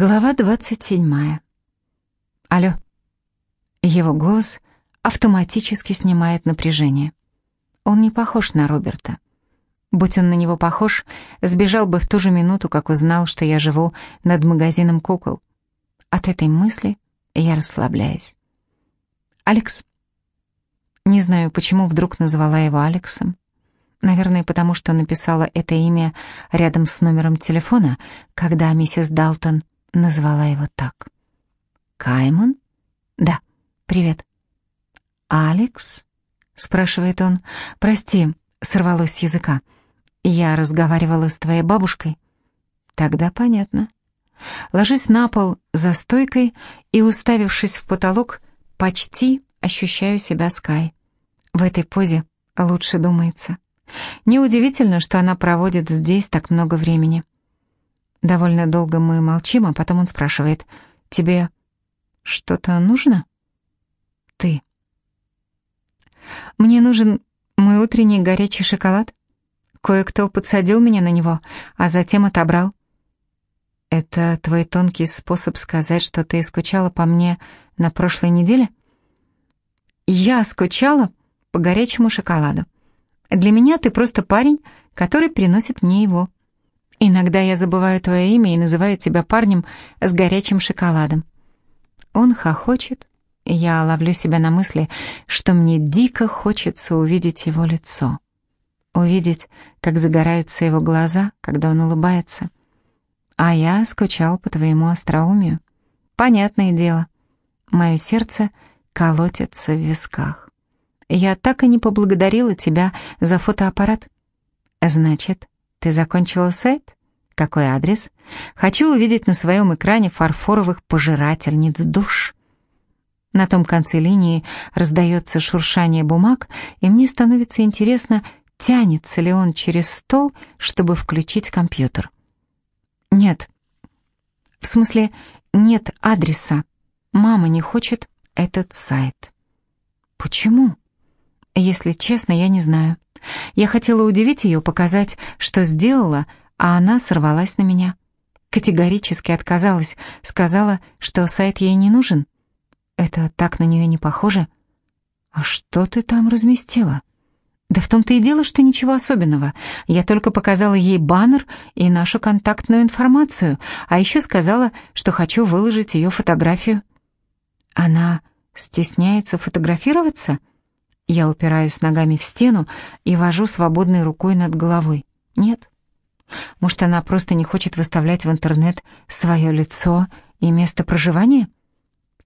Глава 27. Алло. Его голос автоматически снимает напряжение. Он не похож на Роберта. Будь он на него похож, сбежал бы в ту же минуту, как узнал, что я живу над магазином кукол. От этой мысли я расслабляюсь. Алекс. Не знаю, почему вдруг назвала его Алексом. Наверное, потому что написала это имя рядом с номером телефона, когда миссис Далтон назвала его так. «Кайман?» «Да, привет». «Алекс?» — спрашивает он. «Прости, сорвалось с языка. Я разговаривала с твоей бабушкой». «Тогда понятно». Ложусь на пол за стойкой и, уставившись в потолок, почти ощущаю себя Скай. В этой позе лучше думается. Неудивительно, что она проводит здесь так много времени. Довольно долго мы молчим, а потом он спрашивает, «Тебе что-то нужно?» «Ты». «Мне нужен мой утренний горячий шоколад. Кое-кто подсадил меня на него, а затем отобрал. Это твой тонкий способ сказать, что ты скучала по мне на прошлой неделе?» «Я скучала по горячему шоколаду. Для меня ты просто парень, который приносит мне его». Иногда я забываю твое имя и называю тебя парнем с горячим шоколадом. Он хохочет, я ловлю себя на мысли, что мне дико хочется увидеть его лицо. Увидеть, как загораются его глаза, когда он улыбается. А я скучал по твоему остроумию. Понятное дело, мое сердце колотится в висках. Я так и не поблагодарила тебя за фотоаппарат. Значит, ты закончила сайт? Какой адрес? Хочу увидеть на своем экране фарфоровых пожирательниц душ. На том конце линии раздается шуршание бумаг, и мне становится интересно, тянется ли он через стол, чтобы включить компьютер. Нет. В смысле, нет адреса. Мама не хочет этот сайт. Почему? Если честно, я не знаю. Я хотела удивить ее, показать, что сделала, а она сорвалась на меня. Категорически отказалась, сказала, что сайт ей не нужен. Это так на нее не похоже. «А что ты там разместила?» «Да в том-то и дело, что ничего особенного. Я только показала ей баннер и нашу контактную информацию, а еще сказала, что хочу выложить ее фотографию». «Она стесняется фотографироваться?» Я упираюсь ногами в стену и вожу свободной рукой над головой. Нет. Может, она просто не хочет выставлять в интернет свое лицо и место проживания?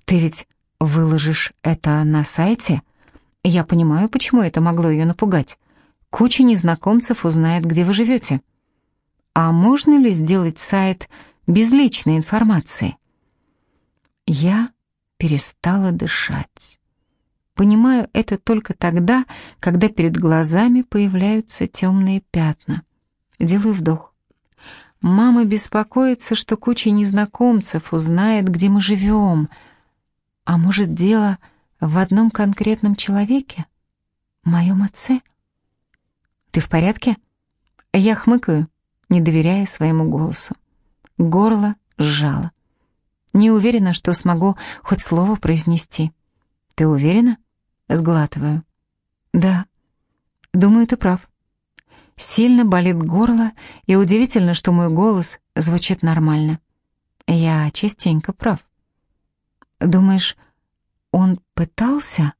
Ты ведь выложишь это на сайте? Я понимаю, почему это могло ее напугать. Куча незнакомцев узнает, где вы живете. А можно ли сделать сайт без личной информации? Я перестала дышать. Понимаю это только тогда, когда перед глазами появляются темные пятна. Делаю вдох. Мама беспокоится, что куча незнакомцев узнает, где мы живем. А может, дело в одном конкретном человеке? Моем отце? Ты в порядке? Я хмыкаю, не доверяя своему голосу. Горло сжало. Не уверена, что смогу хоть слово произнести. Ты уверена? Сглатываю. Да. Думаю, ты прав. Сильно болит горло, и удивительно, что мой голос звучит нормально. Я частенько прав. Думаешь, он пытался?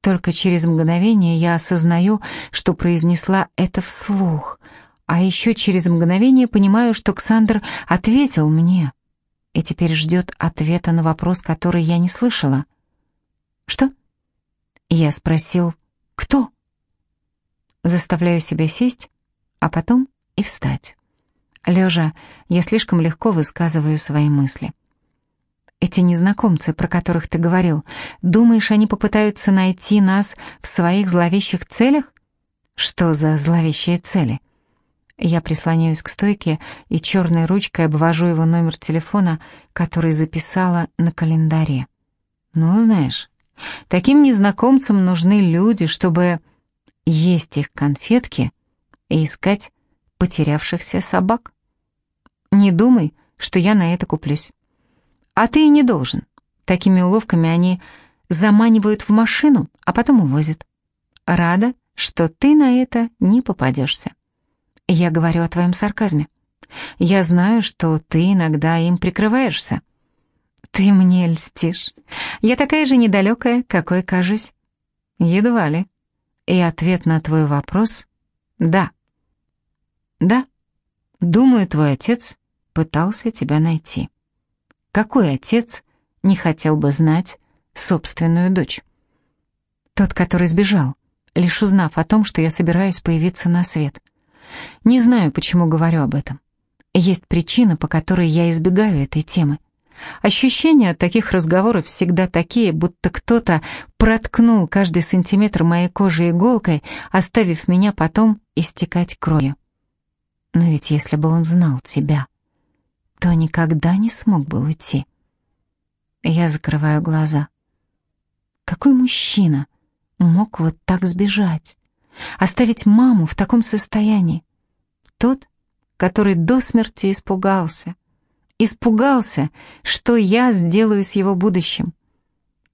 Только через мгновение я осознаю, что произнесла это вслух, а еще через мгновение понимаю, что Ксандр ответил мне и теперь ждет ответа на вопрос, который я не слышала. «Что?» Я спросил «Кто?». Заставляю себя сесть, а потом и встать. Лежа, я слишком легко высказываю свои мысли. Эти незнакомцы, про которых ты говорил, думаешь, они попытаются найти нас в своих зловещих целях? Что за зловещие цели? Я прислоняюсь к стойке и черной ручкой обвожу его номер телефона, который записала на календаре. Ну, знаешь, Таким незнакомцам нужны люди, чтобы есть их конфетки и искать потерявшихся собак. Не думай, что я на это куплюсь. А ты и не должен. Такими уловками они заманивают в машину, а потом увозят. Рада, что ты на это не попадешься. Я говорю о твоем сарказме. Я знаю, что ты иногда им прикрываешься. Ты мне льстишь. Я такая же недалекая, какой кажусь. Едва ли. И ответ на твой вопрос — да. Да. Думаю, твой отец пытался тебя найти. Какой отец не хотел бы знать собственную дочь? Тот, который сбежал, лишь узнав о том, что я собираюсь появиться на свет. Не знаю, почему говорю об этом. Есть причина, по которой я избегаю этой темы. Ощущения от таких разговоров всегда такие, будто кто-то проткнул каждый сантиметр моей кожи иголкой, оставив меня потом истекать кровью. Но ведь если бы он знал тебя, то никогда не смог бы уйти. Я закрываю глаза. Какой мужчина мог вот так сбежать? Оставить маму в таком состоянии? Тот, который до смерти испугался. Испугался, что я сделаю с его будущим.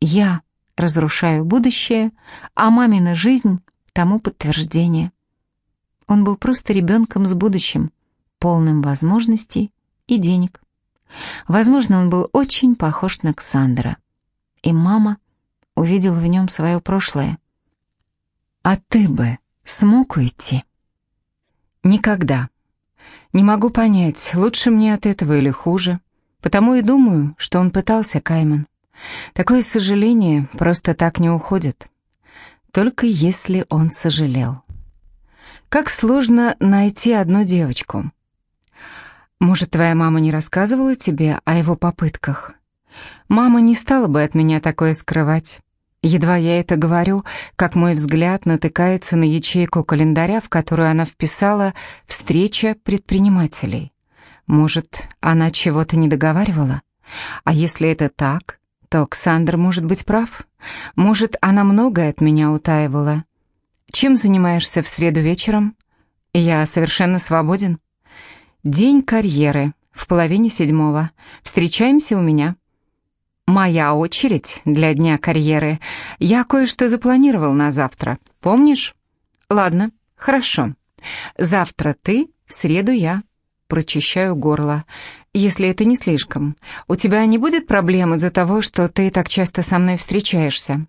Я разрушаю будущее, а мамина жизнь тому подтверждение. Он был просто ребенком с будущим, полным возможностей и денег. Возможно, он был очень похож на Ксандра. И мама увидела в нем свое прошлое. А ты бы смог уйти? Никогда. Не могу понять, лучше мне от этого или хуже. Потому и думаю, что он пытался, Кайман. Такое сожаление просто так не уходит. Только если он сожалел. Как сложно найти одну девочку. Может, твоя мама не рассказывала тебе о его попытках? Мама не стала бы от меня такое скрывать. Едва я это говорю, как мой взгляд натыкается на ячейку календаря, в которую она вписала «Встреча предпринимателей». Может, она чего-то не договаривала? А если это так, то Ксандр может быть прав. Может, она многое от меня утаивала. Чем занимаешься в среду вечером? Я совершенно свободен. День карьеры, в половине седьмого. Встречаемся у меня. Моя очередь для дня карьеры. Я кое-что запланировал на завтра. Помнишь? Ладно, хорошо. Завтра ты, в среду я. Прочищаю горло. Если это не слишком. У тебя не будет проблем из-за того, что ты так часто со мной встречаешься?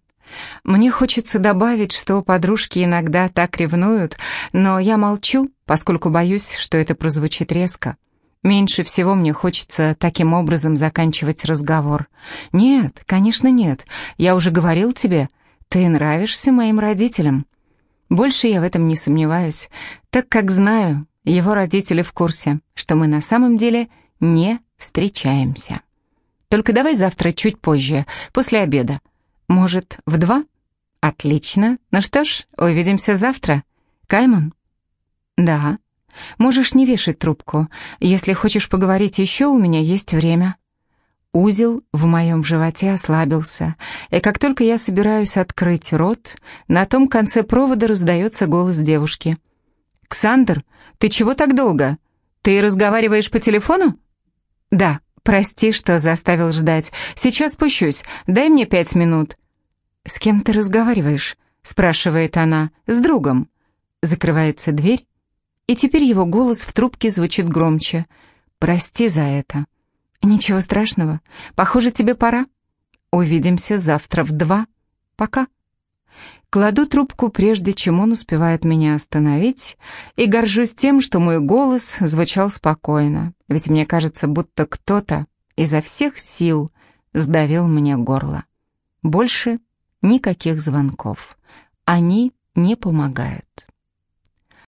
Мне хочется добавить, что подружки иногда так ревнуют, но я молчу, поскольку боюсь, что это прозвучит резко. Меньше всего мне хочется таким образом заканчивать разговор. Нет, конечно, нет. Я уже говорил тебе, ты нравишься моим родителям. Больше я в этом не сомневаюсь, так как знаю, его родители в курсе, что мы на самом деле не встречаемся. Только давай завтра чуть позже, после обеда. Может, в два? Отлично. Ну что ж, увидимся завтра. Кайман? Да. Можешь не вешать трубку. Если хочешь поговорить еще, у меня есть время. Узел в моем животе ослабился, и как только я собираюсь открыть рот, на том конце провода раздается голос девушки. «Ксандр, ты чего так долго? Ты разговариваешь по телефону?» «Да». «Прости, что заставил ждать. Сейчас спущусь. Дай мне пять минут». «С кем ты разговариваешь?» — спрашивает она. «С другом». Закрывается дверь, и теперь его голос в трубке звучит громче. «Прости за это». «Ничего страшного. Похоже, тебе пора. Увидимся завтра в два. Пока». Кладу трубку, прежде чем он успевает меня остановить, и горжусь тем, что мой голос звучал спокойно, ведь мне кажется, будто кто-то изо всех сил сдавил мне горло. Больше никаких звонков. Они не помогают.